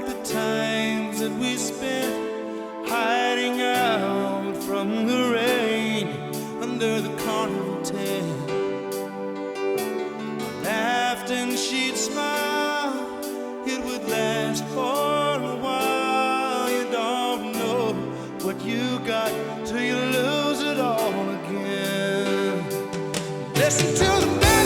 back the times that we spent hiding out from the rain under the carnival tent. I laughed and she'd smile, it would last for a while. You don't know what you got till you lose it all again. Listen to the.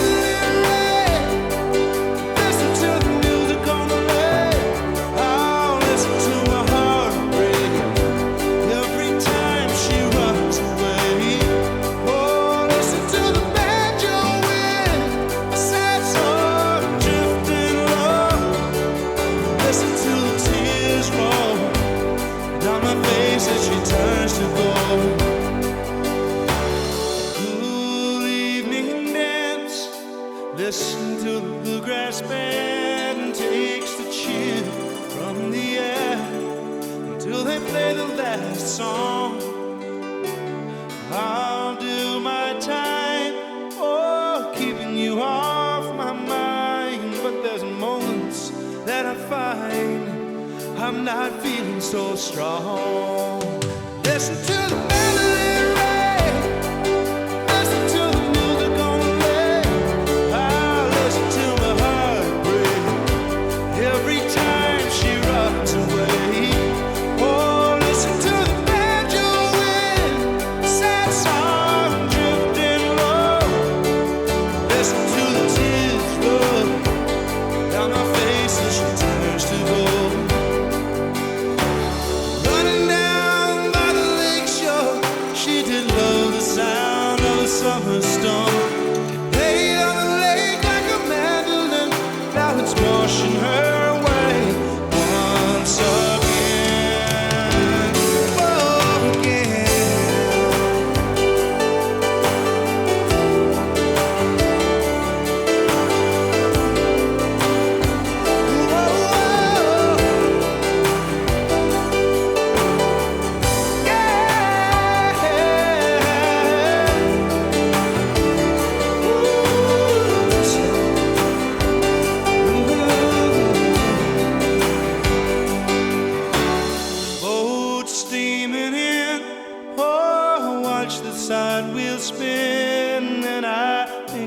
song. I'll do my time, oh, keeping you off my mind. But there's moments that I find I'm not feeling so strong. Listen to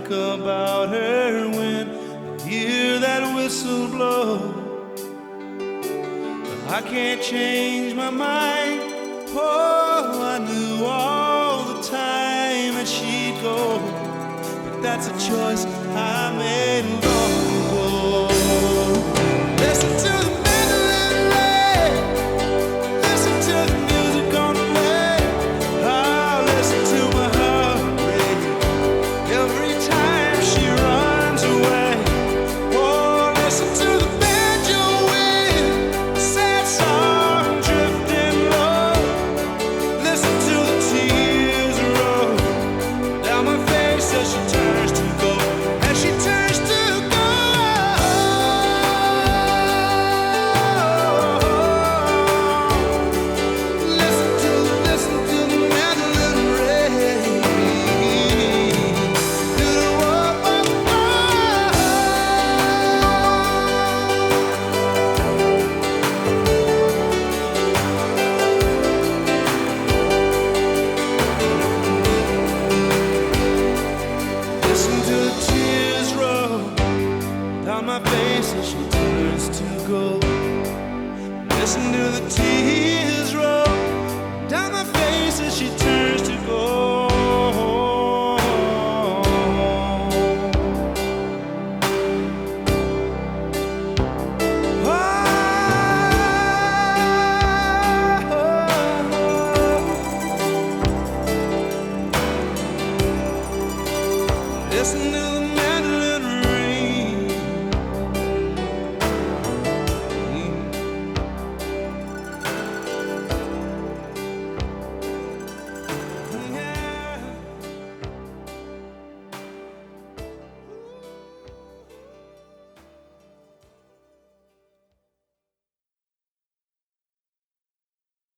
think about her when I hear that whistle blow. But I can't change my mind. Oh, I knew all the time that she'd go, but that's a choice I.